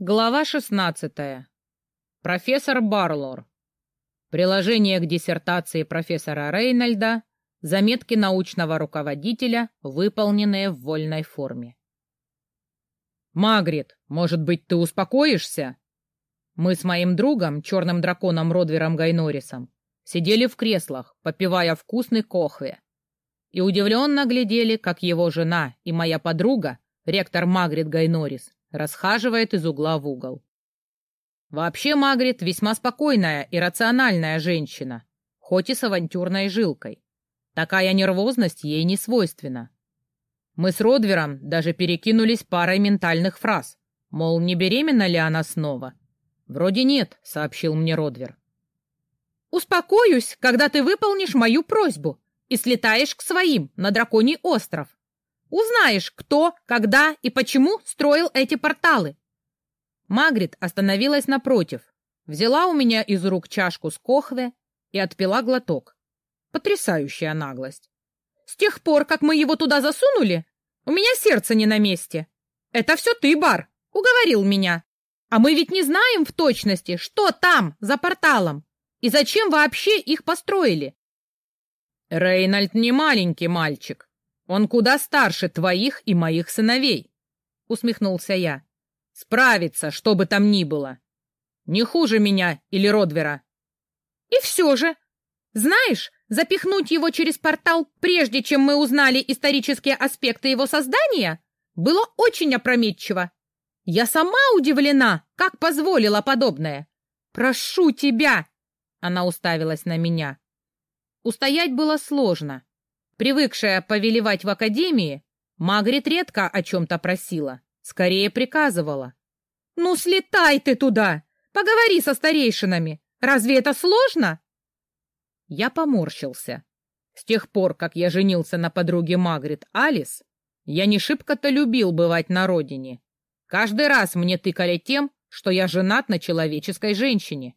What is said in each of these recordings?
Глава 16. Профессор Барлор. Приложение к диссертации профессора Рейнольда. Заметки научного руководителя, выполненные в вольной форме. «Магрит, может быть, ты успокоишься?» Мы с моим другом, черным драконом Родвером Гайнорисом, сидели в креслах, попивая вкусный кохве, и удивленно глядели, как его жена и моя подруга, ректор Магрит Гайнорис, расхаживает из угла в угол. Вообще Магрит весьма спокойная и рациональная женщина, хоть и с авантюрной жилкой. Такая нервозность ей не свойственна. Мы с Родвером даже перекинулись парой ментальных фраз, мол, не беременна ли она снова. «Вроде нет», — сообщил мне Родвер. «Успокоюсь, когда ты выполнишь мою просьбу и слетаешь к своим на Драконий остров. Узнаешь, кто, когда и почему строил эти порталы. Магрит остановилась напротив, взяла у меня из рук чашку с кохве и отпила глоток. Потрясающая наглость. С тех пор, как мы его туда засунули, у меня сердце не на месте. Это все ты, Бар, уговорил меня. А мы ведь не знаем в точности, что там, за порталом, и зачем вообще их построили. Рейнольд не маленький мальчик, он куда старше твоих и моих сыновей, — усмехнулся я. Справится, что бы там ни было. Не хуже меня или Родвера. И все же, знаешь, запихнуть его через портал, прежде чем мы узнали исторические аспекты его создания, было очень опрометчиво. Я сама удивлена, как позволила подобное. Прошу тебя, она уставилась на меня. Устоять было сложно. Привыкшая повелевать в академии, Магрит редко о чем-то просила, скорее приказывала. «Ну, слетай ты туда! Поговори со старейшинами! Разве это сложно?» Я поморщился. С тех пор, как я женился на подруге Магрит Алис, я не шибко-то любил бывать на родине. Каждый раз мне тыкали тем, что я женат на человеческой женщине.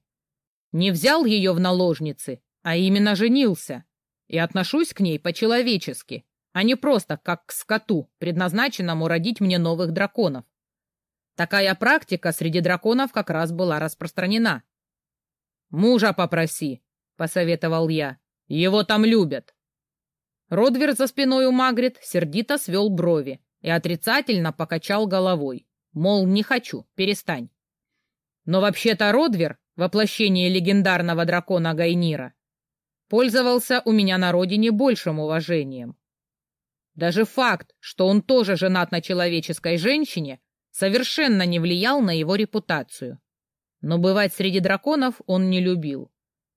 Не взял ее в наложницы, а именно женился и отношусь к ней по-человечески, а не просто как к скоту, предназначенному родить мне новых драконов. Такая практика среди драконов как раз была распространена. «Мужа попроси», — посоветовал я. «Его там любят». Родвер за спиной у Магрит сердито свел брови и отрицательно покачал головой, мол, не хочу, перестань. Но вообще-то Родвер, воплощение легендарного дракона Гайнира, пользовался у меня на родине большим уважением. Даже факт, что он тоже женат на человеческой женщине, совершенно не влиял на его репутацию. Но бывать среди драконов он не любил.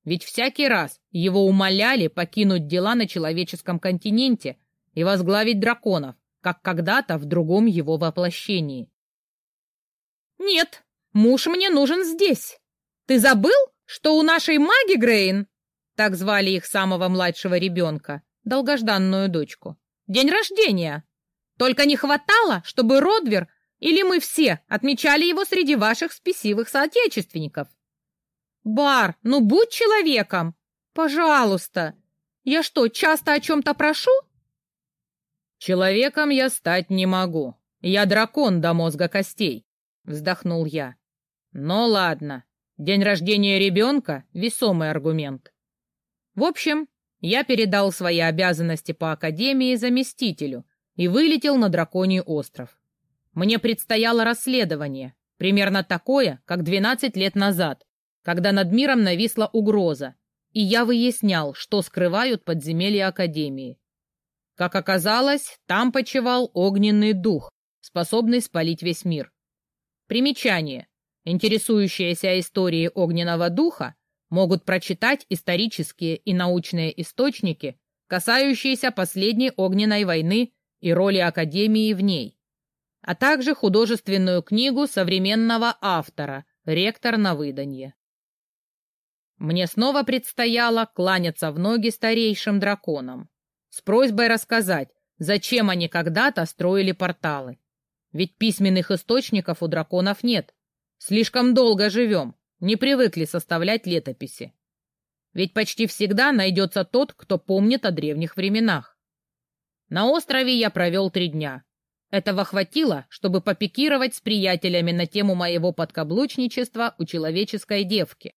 Ведь всякий раз его умоляли покинуть дела на человеческом континенте и возглавить драконов, как когда-то в другом его воплощении. «Нет, муж мне нужен здесь. Ты забыл, что у нашей маги Грейн так звали их самого младшего ребенка, долгожданную дочку. День рождения. Только не хватало, чтобы Родвер или мы все отмечали его среди ваших спесивых соотечественников. Бар, ну будь человеком! Пожалуйста! Я что, часто о чем-то прошу? Человеком я стать не могу. Я дракон до мозга костей, вздохнул я. Но ладно, день рождения ребенка — весомый аргумент. В общем, я передал свои обязанности по Академии заместителю и вылетел на Драконий остров. Мне предстояло расследование, примерно такое, как 12 лет назад, когда над миром нависла угроза, и я выяснял, что скрывают подземелья Академии. Как оказалось, там почивал огненный дух, способный спалить весь мир. Примечание. Интересующаяся историей огненного духа могут прочитать исторические и научные источники, касающиеся последней огненной войны и роли Академии в ней, а также художественную книгу современного автора «Ректор на выданье». Мне снова предстояло кланяться в ноги старейшим драконам с просьбой рассказать, зачем они когда-то строили порталы. Ведь письменных источников у драконов нет. Слишком долго живем, не привыкли составлять летописи. Ведь почти всегда найдется тот, кто помнит о древних временах. На острове я провел три дня. Этого хватило, чтобы попикировать с приятелями на тему моего подкаблучничества у человеческой девки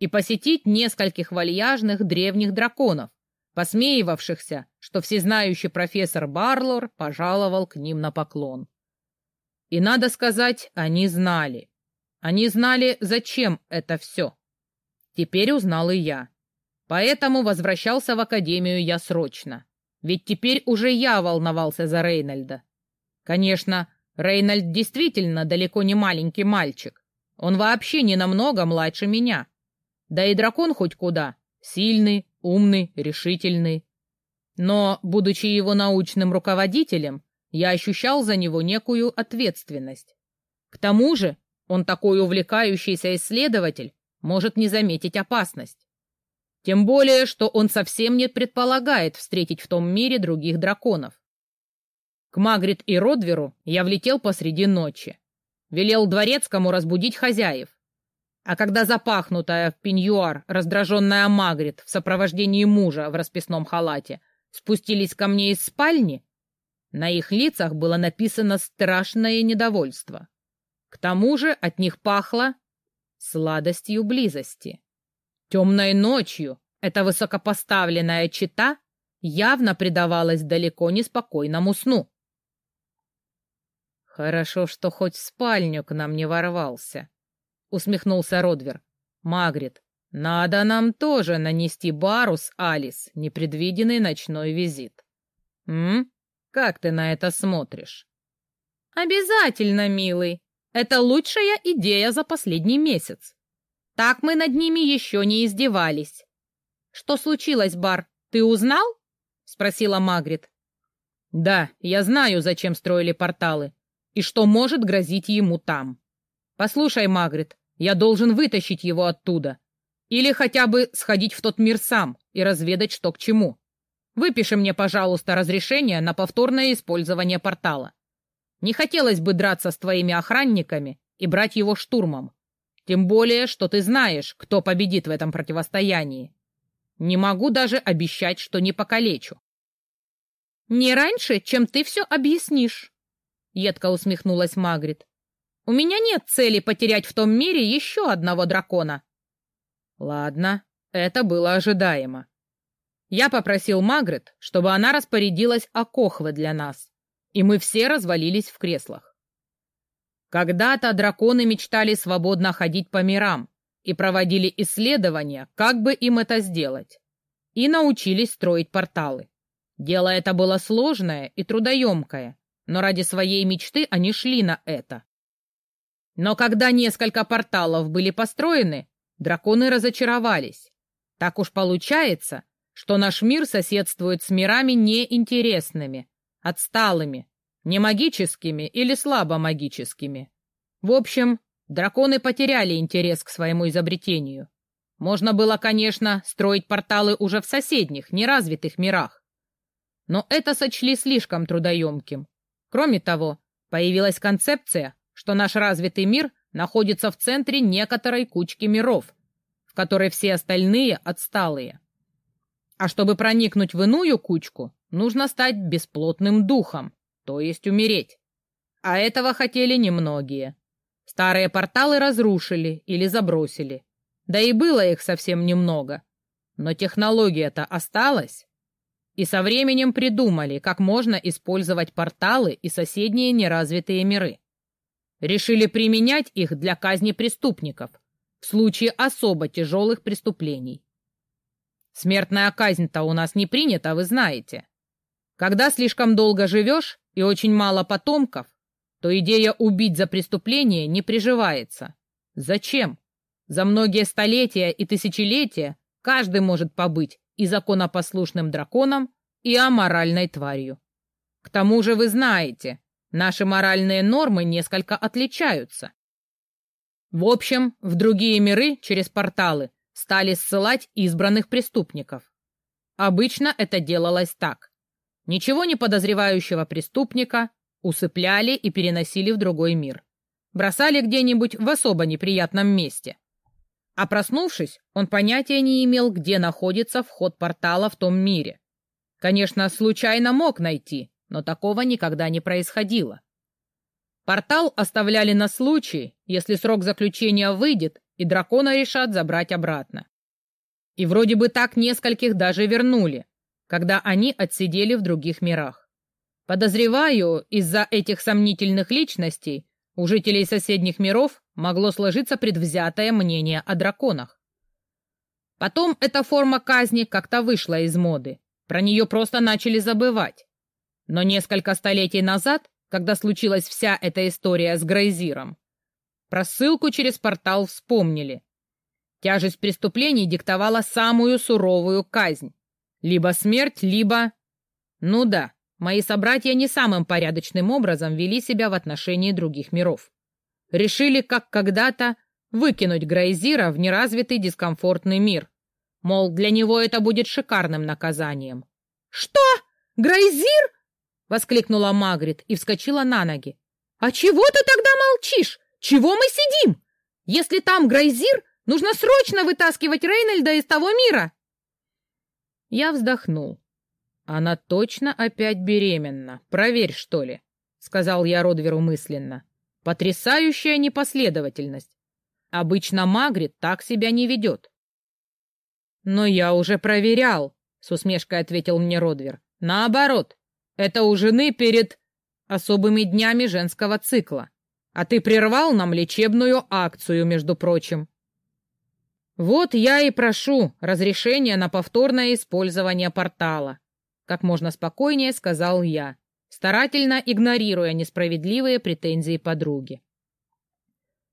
и посетить нескольких вальяжных древних драконов, посмеивавшихся, что всезнающий профессор Барлор пожаловал к ним на поклон. И, надо сказать, они знали. Они знали, зачем это все. Теперь узнал и я. Поэтому возвращался в академию я срочно. Ведь теперь уже я волновался за Рейнольда. Конечно, Рейнольд действительно далеко не маленький мальчик. Он вообще не намного младше меня. Да и дракон хоть куда. Сильный, умный, решительный. Но, будучи его научным руководителем, я ощущал за него некую ответственность. К тому же он такой увлекающийся исследователь, может не заметить опасность. Тем более, что он совсем не предполагает встретить в том мире других драконов. К Магрит и Родверу я влетел посреди ночи. Велел дворецкому разбудить хозяев. А когда запахнутая в пеньюар раздраженная Магрит в сопровождении мужа в расписном халате спустились ко мне из спальни, на их лицах было написано страшное недовольство. К тому же от них пахло сладостью близости. Темной ночью эта высокопоставленная чита явно предавалась далеко не спокойному сну. «Хорошо, что хоть в спальню к нам не ворвался», — усмехнулся Родвер. «Магрит, надо нам тоже нанести Барус, Алис, непредвиденный ночной визит. М? Как ты на это смотришь?» «Обязательно, милый. Это лучшая идея за последний месяц. Так мы над ними еще не издевались. Что случилось, Бар, ты узнал? Спросила Магрит. Да, я знаю, зачем строили порталы и что может грозить ему там. Послушай, Магрит, я должен вытащить его оттуда. Или хотя бы сходить в тот мир сам и разведать, что к чему. Выпиши мне, пожалуйста, разрешение на повторное использование портала. Не хотелось бы драться с твоими охранниками и брать его штурмом. Тем более, что ты знаешь, кто победит в этом противостоянии. Не могу даже обещать, что не покалечу. «Не раньше, чем ты все объяснишь», — едко усмехнулась Магрит. «У меня нет цели потерять в том мире еще одного дракона». «Ладно, это было ожидаемо. Я попросил Магрит, чтобы она распорядилась о Кохве для нас, и мы все развалились в креслах. Когда-то драконы мечтали свободно ходить по мирам и проводили исследования, как бы им это сделать, и научились строить порталы. Дело это было сложное и трудоемкое, но ради своей мечты они шли на это. Но когда несколько порталов были построены, драконы разочаровались. Так уж получается, что наш мир соседствует с мирами неинтересными, отсталыми, не магическими или слабо магическими. В общем, драконы потеряли интерес к своему изобретению. Можно было, конечно, строить порталы уже в соседних, неразвитых мирах. Но это сочли слишком трудоемким. Кроме того, появилась концепция, что наш развитый мир находится в центре некоторой кучки миров, в которой все остальные отсталые. А чтобы проникнуть в иную кучку, нужно стать бесплотным духом, то есть умереть. А этого хотели немногие. Старые порталы разрушили или забросили. Да и было их совсем немного. Но технология-то осталась. И со временем придумали, как можно использовать порталы и соседние неразвитые миры. Решили применять их для казни преступников в случае особо тяжелых преступлений. Смертная казнь-то у нас не принята, вы знаете. Когда слишком долго живешь и очень мало потомков, то идея убить за преступление не приживается. Зачем? За многие столетия и тысячелетия каждый может побыть и законопослушным драконом, и аморальной тварью. К тому же вы знаете, наши моральные нормы несколько отличаются. В общем, в другие миры через порталы стали ссылать избранных преступников. Обычно это делалось так. Ничего не подозревающего преступника усыпляли и переносили в другой мир. Бросали где-нибудь в особо неприятном месте. А проснувшись, он понятия не имел, где находится вход портала в том мире. Конечно, случайно мог найти, но такого никогда не происходило. Портал оставляли на случай, если срок заключения выйдет, и дракона решат забрать обратно. И вроде бы так нескольких даже вернули, когда они отсидели в других мирах. Подозреваю, из-за этих сомнительных личностей у жителей соседних миров могло сложиться предвзятое мнение о драконах. Потом эта форма казни как-то вышла из моды, про нее просто начали забывать. Но несколько столетий назад, когда случилась вся эта история с Грейзиром, про ссылку через портал вспомнили. Тяжесть преступлений диктовала самую суровую казнь. Либо смерть, либо... Ну да, мои собратья не самым порядочным образом вели себя в отношении других миров. Решили, как когда-то, выкинуть Грейзира в неразвитый дискомфортный мир. Мол, для него это будет шикарным наказанием. «Что? Грейзир?» — воскликнула Магрит и вскочила на ноги. «А чего ты тогда молчишь? Чего мы сидим? Если там Грейзир, нужно срочно вытаскивать Рейнольда из того мира!» Я вздохнул. «Она точно опять беременна. Проверь, что ли», — сказал я Родверу мысленно. «Потрясающая непоследовательность. Обычно Магрит так себя не ведет». «Но я уже проверял», — с усмешкой ответил мне Родвер. «Наоборот, это у жены перед особыми днями женского цикла. А ты прервал нам лечебную акцию, между прочим». «Вот я и прошу разрешения на повторное использование портала», как можно спокойнее сказал я, старательно игнорируя несправедливые претензии подруги.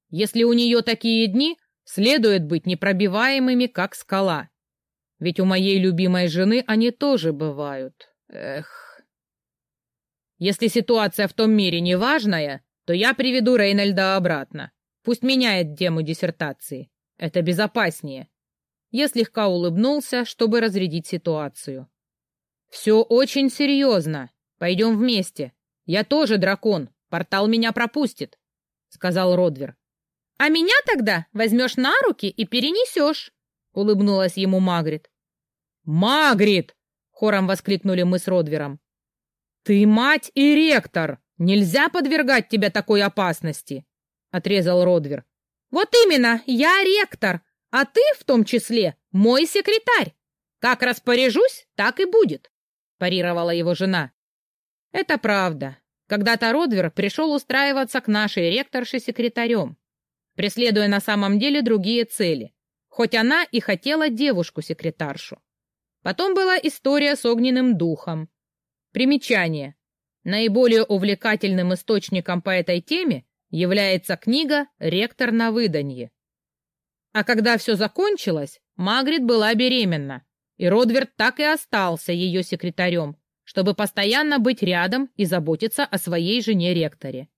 «Если у нее такие дни, следует быть непробиваемыми, как скала. Ведь у моей любимой жены они тоже бывают. Эх. Если ситуация в том мире неважная, то я приведу Рейнольда обратно. Пусть меняет тему диссертации. Это безопаснее. Я слегка улыбнулся, чтобы разрядить ситуацию. Все очень серьезно. Пойдем вместе. Я тоже дракон. Портал меня пропустит, — сказал Родвер. А меня тогда возьмешь на руки и перенесешь улыбнулась ему Магрит. Магрит! хором воскликнули мы с Родвером. Ты мать и ректор! Нельзя подвергать тебя такой опасности! отрезал Родвер. Вот именно, я ректор, а ты в том числе мой секретарь. Как распоряжусь, так и будет, парировала его жена. Это правда. Когда-то Родвер пришел устраиваться к нашей ректорше секретарем, преследуя на самом деле другие цели хоть она и хотела девушку-секретаршу. Потом была история с огненным духом. Примечание. Наиболее увлекательным источником по этой теме является книга «Ректор на выданье». А когда все закончилось, Магрит была беременна, и Родверт так и остался ее секретарем, чтобы постоянно быть рядом и заботиться о своей жене-ректоре.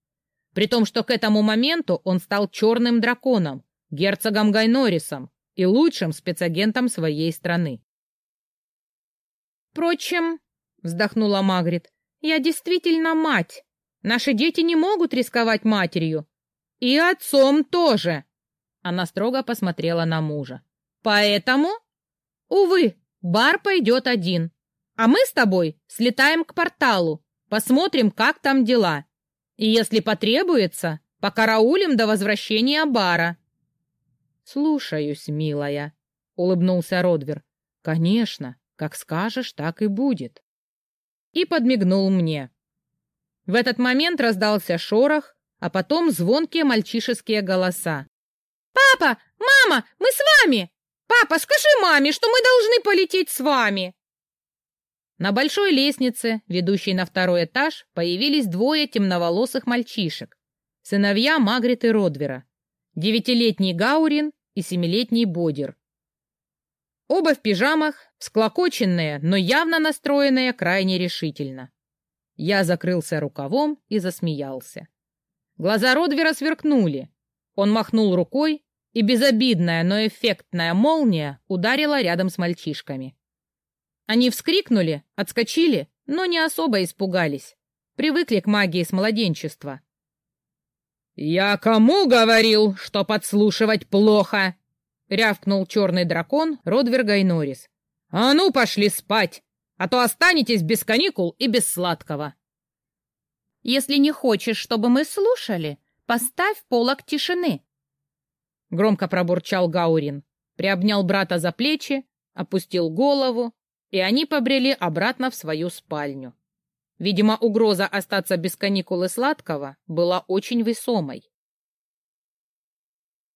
При том, что к этому моменту он стал черным драконом, герцогом Гайнорисом, и лучшим спецагентом своей страны. «Впрочем», — вздохнула Магрит, — «я действительно мать. Наши дети не могут рисковать матерью. И отцом тоже». Она строго посмотрела на мужа. «Поэтому, увы, бар пойдет один. А мы с тобой слетаем к порталу, посмотрим, как там дела. И если потребуется, покараулим до возвращения бара. «Слушаюсь, милая», — улыбнулся Родвер. «Конечно, как скажешь, так и будет». И подмигнул мне. В этот момент раздался шорох, а потом звонкие мальчишеские голоса. «Папа! Мама! Мы с вами! Папа, скажи маме, что мы должны полететь с вами!» На большой лестнице, ведущей на второй этаж, появились двое темноволосых мальчишек, сыновья Магрит и Родвера, девятилетний Гаурин и семилетний Бодер. Оба в пижамах, всклокоченные, но явно настроенные крайне решительно. Я закрылся рукавом и засмеялся. Глаза Родвера сверкнули. Он махнул рукой, и безобидная, но эффектная молния ударила рядом с мальчишками. Они вскрикнули, отскочили, но не особо испугались. Привыкли к магии с младенчества. «Я кому говорил, что подслушивать плохо?» — рявкнул черный дракон Родверга и. «А ну, пошли спать, а то останетесь без каникул и без сладкого!» Если не хочешь, чтобы мы слушали, поставь полок тишины. Громко пробурчал Гаурин, приобнял брата за плечи, опустил голову, и они побрели обратно в свою спальню. Видимо, угроза остаться без каникулы сладкого была очень весомой.